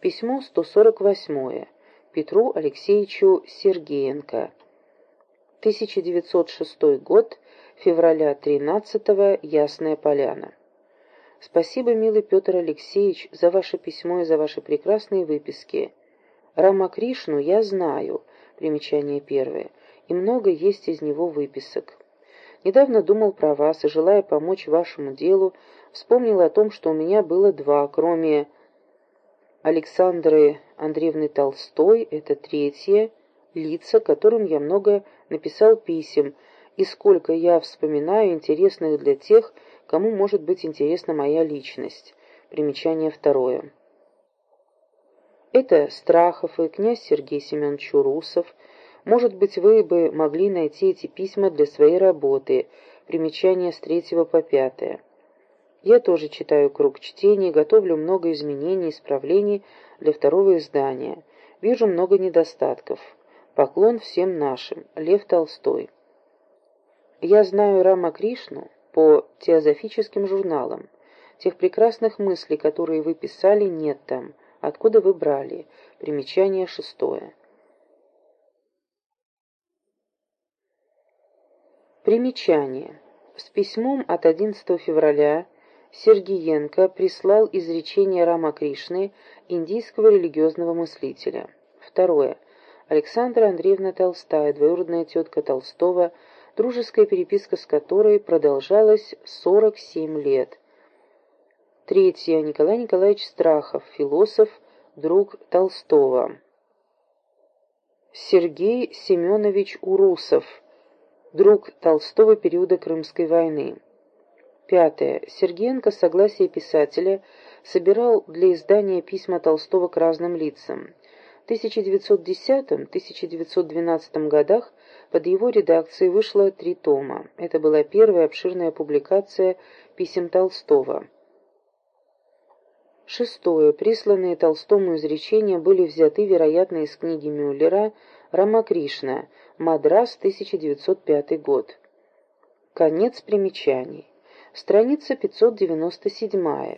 Письмо 148. Петру Алексеевичу Сергеенко. 1906 год, февраля 13 Ясная Поляна. Спасибо, милый Петр Алексеевич, за ваше письмо и за ваши прекрасные выписки. Рамакришну я знаю, примечание первое, и много есть из него выписок. Недавно думал про вас и, желая помочь вашему делу, вспомнил о том, что у меня было два, кроме Александры Андреевны Толстой, это третье, лица, которым я много написал писем, и сколько я вспоминаю интересных для тех, кому может быть интересна моя личность. Примечание второе. Это Страхов и князь Сергей Семенович Урусов. Может быть, вы бы могли найти эти письма для своей работы. Примечание с третьего по пятое. Я тоже читаю круг чтений, готовлю много изменений, исправлений для второго издания. Вижу много недостатков. Поклон всем нашим. Лев Толстой. Я знаю Рама Кришну по теозофическим журналам. Тех прекрасных мыслей, которые вы писали, нет там. Откуда вы брали? Примечание шестое. Примечание. С письмом от 11 февраля Сергиенко прислал изречение Рама Кришны, индийского религиозного мыслителя. Второе. Александра Андреевна Толстая, двоюродная тетка Толстого, дружеская переписка с которой продолжалась 47 лет. Третье. Николай Николаевич Страхов, философ, друг Толстого. Сергей Семенович Урусов, друг Толстого периода Крымской войны. Пятое. Сергеенко, согласие писателя, собирал для издания письма Толстого к разным лицам. В 1910-1912 годах под его редакцией вышло три тома. Это была первая обширная публикация писем Толстого. Шестое. Присланные Толстому изречения были взяты, вероятно, из книги Мюллера «Рамакришна. Мадрас, 1905 год». Конец примечаний. Страница 597.